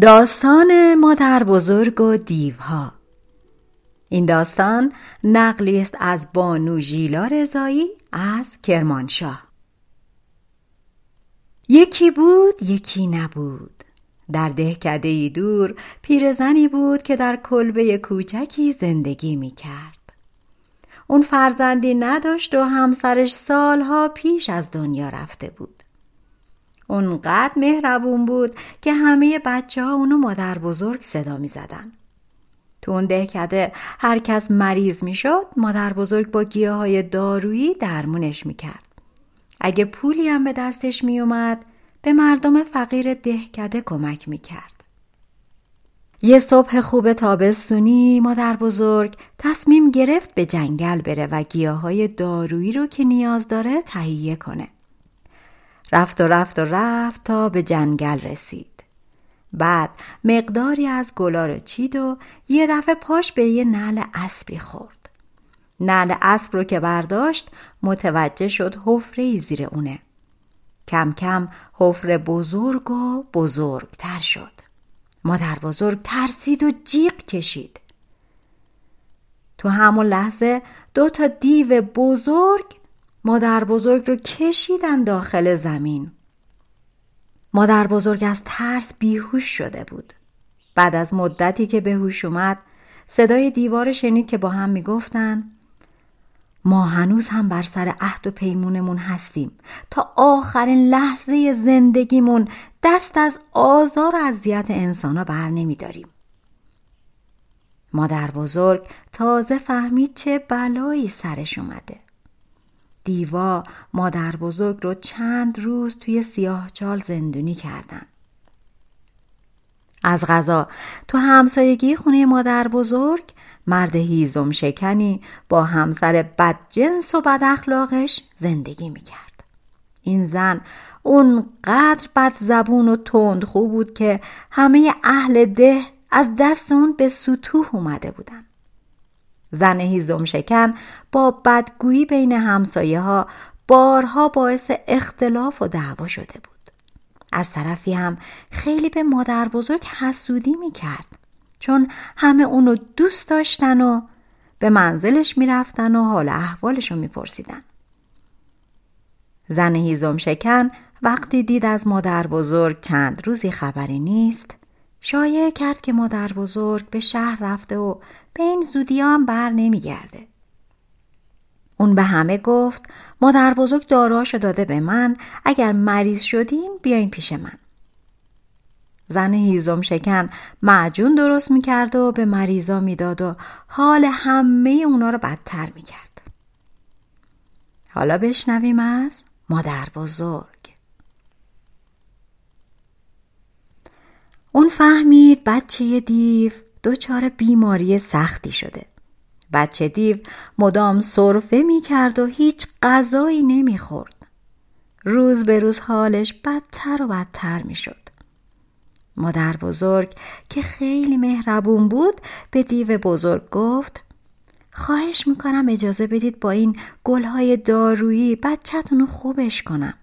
داستان مادر بزرگ و دیوها این داستان نقلی است از بانو ژیلا رضایی از کرمانشاه یکی بود یکی نبود در دهکده ای دور پیرزنی بود که در کلبه کوچکی زندگی می کرد. اون فرزندی نداشت و همسرش سالها پیش از دنیا رفته بود. اونقدر مهربون بود که همه بچه ها اونو مادر بزرگ صدا می زدن. تو اون دهکده هر کس مریض می شد مادر بزرگ با گیاه های دارویی درمونش می کرد. اگه پولی هم به دستش می اومد به مردم فقیر دهکده کمک می کرد. یه صبح خوب تابستونی مادر بزرگ تصمیم گرفت به جنگل بره و گیاه های دارویی رو که نیاز داره تهیه کنه. رفت و رفت و رفت تا به جنگل رسید. بعد مقداری از گلا رو چید و یه دفعه پاش به یه نعل اسبی خورد. نعل اسب رو که برداشت متوجه شد حفره زیر اونه. کم کم حفره بزرگ و بزرگتر شد. مادر بزرگ ترسید و جیغ کشید. تو همون لحظه دو تا دیو بزرگ مادر بزرگ رو کشیدن داخل زمین. مادر بزرگ از ترس بیهوش شده بود. بعد از مدتی که به هوش اومد صدای دیوار شنید که با هم می‌گفتن ما هنوز هم بر سر عهد و پیمونمون هستیم تا آخرین لحظه زندگیمون دست از آزار و اذیت انسانا بر نمیداریم. مادر بزرگ تازه فهمید چه بلایی سرش اومده. دیوا مادر بزرگ رو چند روز توی سیاهچال زندونی کردن. از غذا تو همسایگی خونه مادر بزرگ مرد هیزم شکنی با همسر بدجنس و بد اخلاقش زندگی می‌کرد. این زن اونقدر بد زبون و تند خوب بود که همه اهل ده از دست اون به سطوح اومده بودن. زن هیزم شکن با بدگویی بین همسایه ها بارها باعث اختلاف و دعوا شده بود. از طرفی هم خیلی به مادر بزرگ حسودی می کرد. چون همه اونو دوست داشتن و به منزلش می‌رفتن و حال احوالش رو میپرسیدن. زن هیزم شکن وقتی دید از مادر بزرگ چند روزی خبری نیست شایع کرد که مادر بزرگ به شهر رفته و به این زودی هم بر نمیگرده. اون به همه گفت مادر بزرگ داراشو داده به من اگر مریض شدین بیاین پیش من. زن هیزم شکن معجون درست می‌کرد و به مریضا می‌داد و حال همه اونا رو بدتر می‌کرد. حالا بشنویم از مادر بزرگ. اون فهمید بچه دیو دچار بیماری سختی شده. بچه دیو مدام صرفه می کرد و هیچ غذایی نمی خورد. روز به روز حالش بدتر و بدتر می شد. مادر بزرگ که خیلی مهربون بود به دیو بزرگ گفت خواهش می‌کنم اجازه بدید با این گلهای دارویی بچهتون رو خوبش کنم.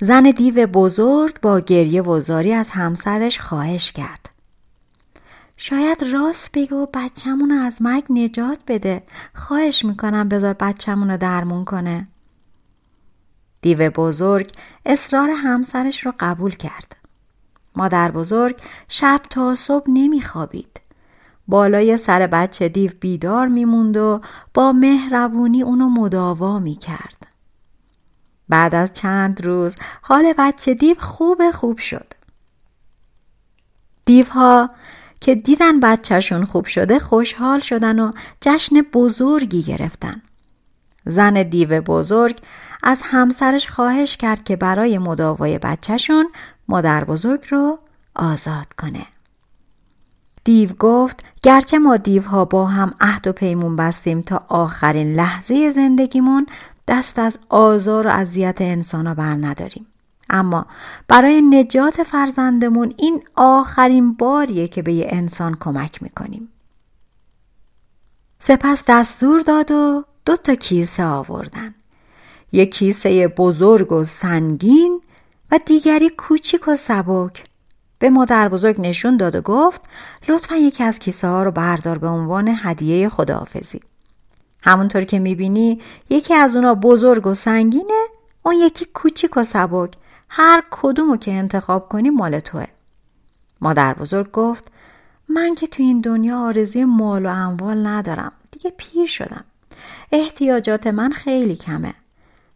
زن دیو بزرگ با گریه وزاری از همسرش خواهش کرد. شاید راست بگه و بچه‌مون رو از مرگ نجات بده. خواهش می‌کنم بذار بچه‌مون رو درمون کنه. دیو بزرگ اصرار همسرش رو قبول کرد. مادر بزرگ شب تا صبح نمیخوابید. بالای سر بچه دیو بیدار میموند و با مهربونی اونو مداوا می‌کرد. بعد از چند روز حال بچه دیو خوب خوب شد. دیوها که دیدن بچهشون خوب شده خوشحال شدن و جشن بزرگی گرفتن. زن دیو بزرگ از همسرش خواهش کرد که برای مداوای بچهشون مادر بزرگ رو آزاد کنه. دیو گفت گرچه ما دیوها با هم عهد و پیمون بستیم تا آخرین لحظه زندگیمون دست از آزار و اذیت انسانا بر نداریم. اما برای نجات فرزندمون این آخرین باریه که به یه انسان کمک می‌کنیم. سپس دستور داد و دو تا کیسه آوردن. یک کیسه بزرگ و سنگین و دیگری کوچیک و سبک به مادر بزرگ نشون داد و گفت لطفا یکی از کیسه ها رو بردار به عنوان هدیه خداحافظی همونطور که می‌بینی یکی از اونا بزرگ و سنگینه اون یکی کوچیک و سبک هر کدومو که انتخاب کنی مال توه. مادر بزرگ گفت من که تو این دنیا آرزوی مال و اموال ندارم. دیگه پیر شدم. احتیاجات من خیلی کمه.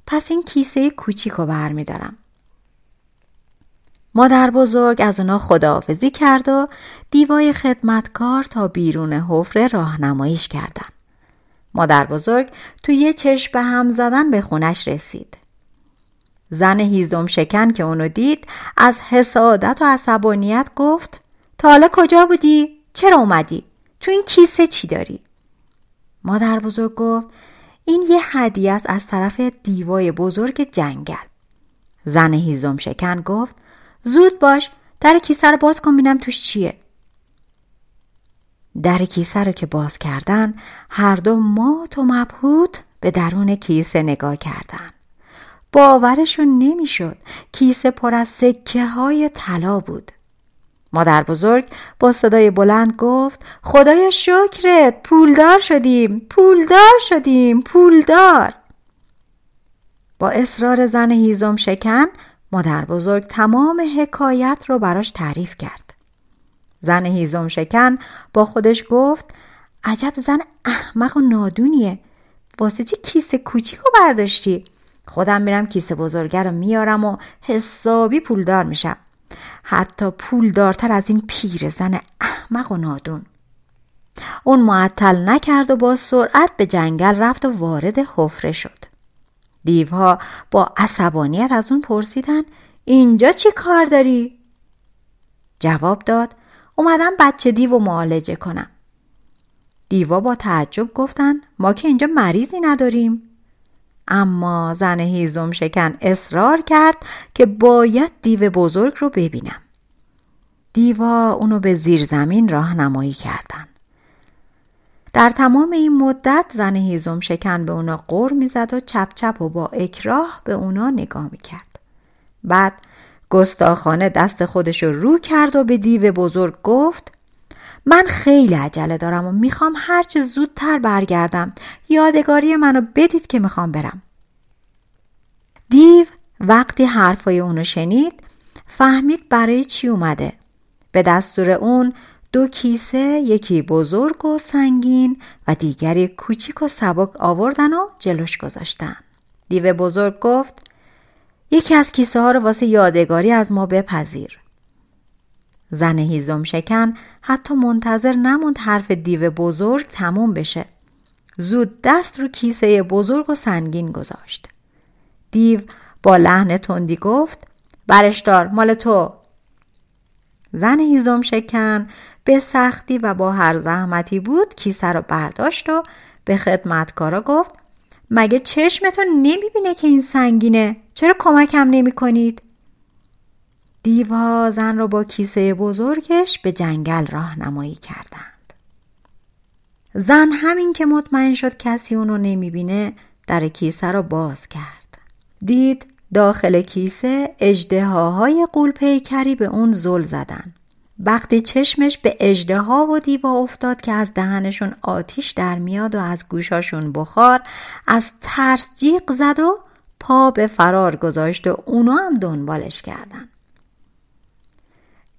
پس این کیسه کوچیک رو برمیدارم. مادر بزرگ از اونا خداحافظی کرد و دیوای خدمتکار تا بیرون حفره راهنماییش کردن. مادر بزرگ تو یه چشم به هم زدن به خونش رسید. زن هیزم شکن که اونو دید از حسادت و عصبانیت گفت تا حالا کجا بودی؟ چرا اومدی؟ تو این کیسه چی داری؟ مادر بزرگ گفت این یه هدیه است از طرف دیوای بزرگ جنگل. زن هیزم شکن گفت زود باش در کیسه رو باز کن بینم توش چیه در کیسه رو که باز کردن هر دو مات و مبهوت به درون کیسه نگاه کردن باورشون نمی‌شد کیسه پر از سکه های طلا بود مادر بزرگ با صدای بلند گفت خدایا شکرت پولدار شدیم پولدار شدیم پولدار با اصرار زن هیزم شکن مادر بزرگ تمام حکایت رو براش تعریف کرد. زن هیزم شکن با خودش گفت عجب زن احمق و نادونیه. واسه چی کیسه کوچیک رو برداشتی؟ خودم میرم کیسه بزرگه رو میارم و حسابی پولدار میشم. حتی پولدارتر از این پیر زن احمق و نادون. اون معطل نکرد و با سرعت به جنگل رفت و وارد حفره شد. دیوها با عصبانیت از اون پرسیدن اینجا چی کار داری؟ جواب داد اومدم بچه دیو و معالجه کنم. دیوا با تعجب گفتن ما که اینجا مریضی نداریم. اما زن هیزم شکن اصرار کرد که باید دیو بزرگ رو ببینم. دیوا اونو به زیر زمین راهنمایی کردن. در تمام این مدت زن هیزم شکن به اونا قر می‌زد و چپ چپ و با اکراه به اونا نگاه می‌کرد. بعد گستاخانه دست خودش رو رو کرد و به دیو بزرگ گفت من خیلی عجله دارم و می‌خوام هرچه زودتر برگردم یادگاری منو بدید که می‌خوام برم دیو وقتی حرفای اونو شنید فهمید برای چی اومده به دستور اون دو کیسه یکی بزرگ و سنگین و دیگری کوچیک و سبک آوردن و جلوش گذاشتن. دیو بزرگ گفت یکی از کیسه ها رو واسه یادگاری از ما بپذیر. زن هیزم شکن حتی منتظر نموند حرف دیو بزرگ تموم بشه. زود دست رو کیسه بزرگ و سنگین گذاشت. دیو با لحن تندی گفت برشدار مال تو زن هیزم شکن به سختی و با هر زحمتی بود کیسه رو برداشت و به خدمتکارا گفت مگه چشمتون نمی‌بینه که این سنگینه چرا کمکم نمی کنید؟ دیوا زن رو با کیسه بزرگش به جنگل راهنمایی کردند. زن همین که مطمئن شد کسی اونو نمی‌بینه در کیسه رو باز کرد. دید داخل کیسه اجدهاهای قولپیکری به اون زل زدن. وقتی چشمش به اجده ها و دیوا افتاد که از دهنشون آتیش در میاد و از گوشاشون بخار از ترس جیغ زد و پا به فرار گذاشت و اونا هم دنبالش کردن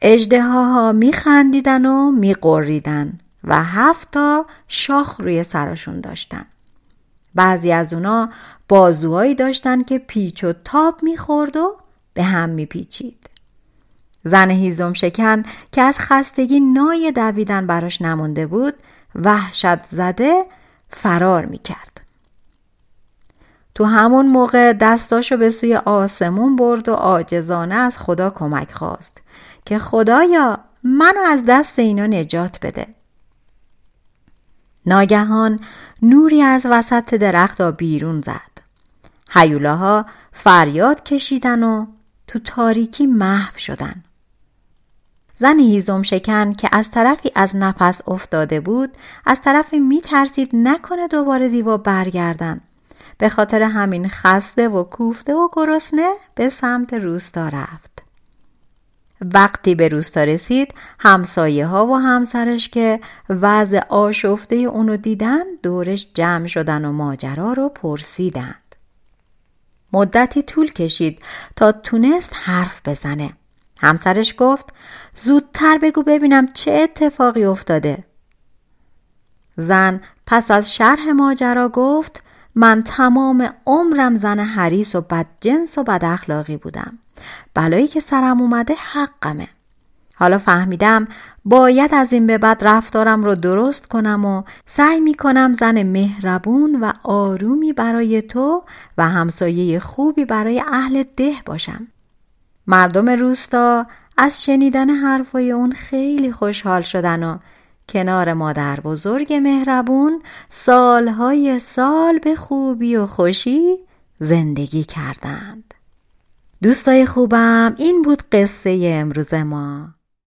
اجده ها میخندیدن و میقریدن و هفت تا شاخ روی سرشون داشتن. بعضی از اونا بازوهایی داشتن که پیچ و تاب می‌خورد و به هم میپیچید. زن هیزم شکن که از خستگی نای دویدن براش نمونده بود وحشت زده فرار می کرد. تو همون موقع دستاشو به سوی آسمون برد و عاجزانه از خدا کمک خواست. که خدایا منو از دست اینا نجات بده. ناگهان نوری از وسط درخت بیرون زد. هیولاها فریاد کشیدن و تو تاریکی محو شدن. زن هیزم شکن که از طرفی از نفس افتاده بود از طرفی می ترسید نکنه دوباره دیوا برگردن. به خاطر همین خسته و کوفته و گرسنه به سمت روستا رفت. وقتی به روستا رسید همسایه ها و همسرش که وضع آشفته اونو دیدن دورش جمع شدن و ماجرا رو پرسیدند. مدتی طول کشید تا تونست حرف بزنه. همسرش گفت زودتر بگو ببینم چه اتفاقی افتاده. زن پس از شرح ماجرا گفت من تمام عمرم زن حریص و بدجنس و بد اخلاقی بودم. بلایی که سرم اومده حقمه. حالا فهمیدم باید از این به بعد رفتارم رو درست کنم و سعی می کنم زن مهربون و آرومی برای تو و همسایه خوبی برای اهل ده باشم. مردم روستا از شنیدن حرفای اون خیلی خوشحال شدن و کنار مادر بزرگ مهربون سالهای سال به خوبی و خوشی زندگی کردند. دوستای خوبم این بود قصه امروز ما.